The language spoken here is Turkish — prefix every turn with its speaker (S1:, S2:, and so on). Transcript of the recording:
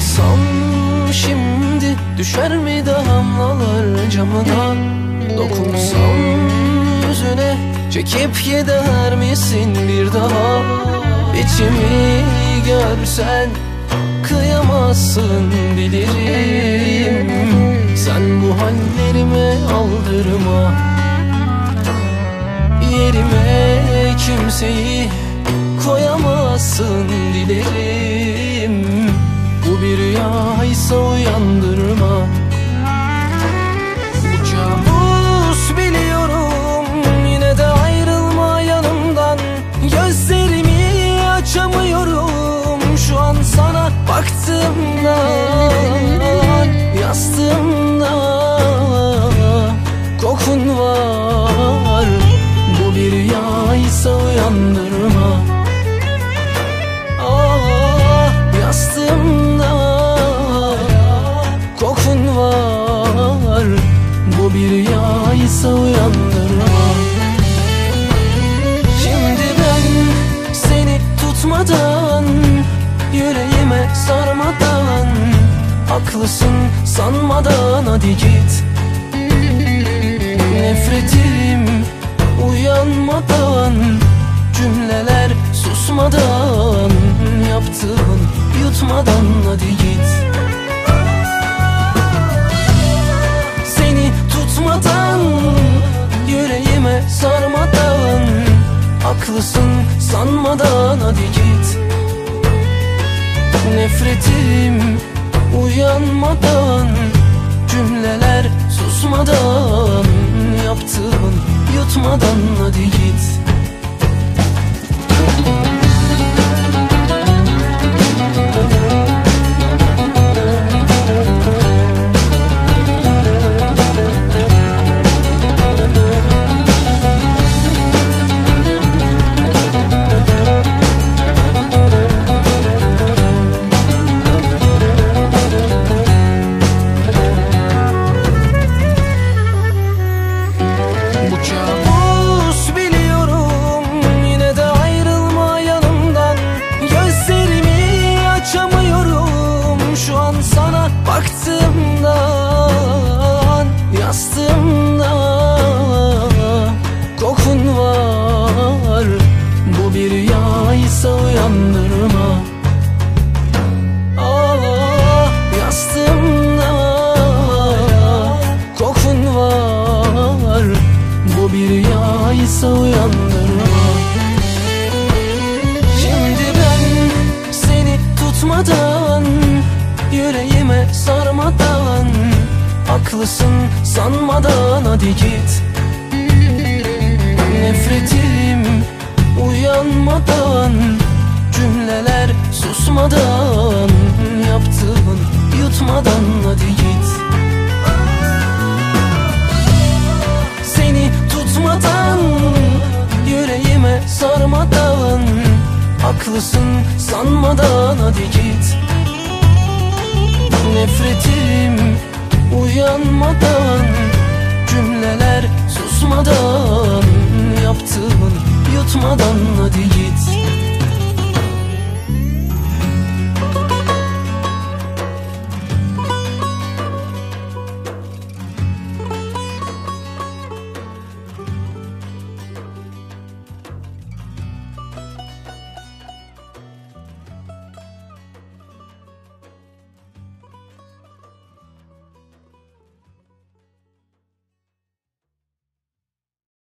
S1: Alsam şimdi düşer mi damlalar camına? Dokunsam yüzüne çekip gider misin bir daha? İçimi görsen kıyamazsın bilirim. Sen bu hallerime aldırma. Yerime kimseyi koyamazsın dilerim rüyaysa uyandırma. Bu biliyorum Yine de ayrılma yanımdan. Gözlerimi açamıyorum Şu an sana baktığımda Haklısın sanmadan hadi git. Nefretim uyanmadan Cümleler susmadan Yaptığın yutmadan hadi git. Seni tutmadan Yüreğime sarmadan Haklısın sanmadan hadi git. Nefretim uyanmadan Cümleler susmadan uyandırma Ah yastığımda Kokun var. Bu bir rüyaysa uyandırma. Şimdi ben seni tutmadan Yüreğime sarmadan Haklısın sanmadan. Hadi git susmadan Yaptığın yutmadan hadi git. Seni tutmadan Yüreğime sarmadan Haklısın sanmadan hadi git. Nefretim uyanmadan Cümleler susmadan Yaptığın yutmadan hadi git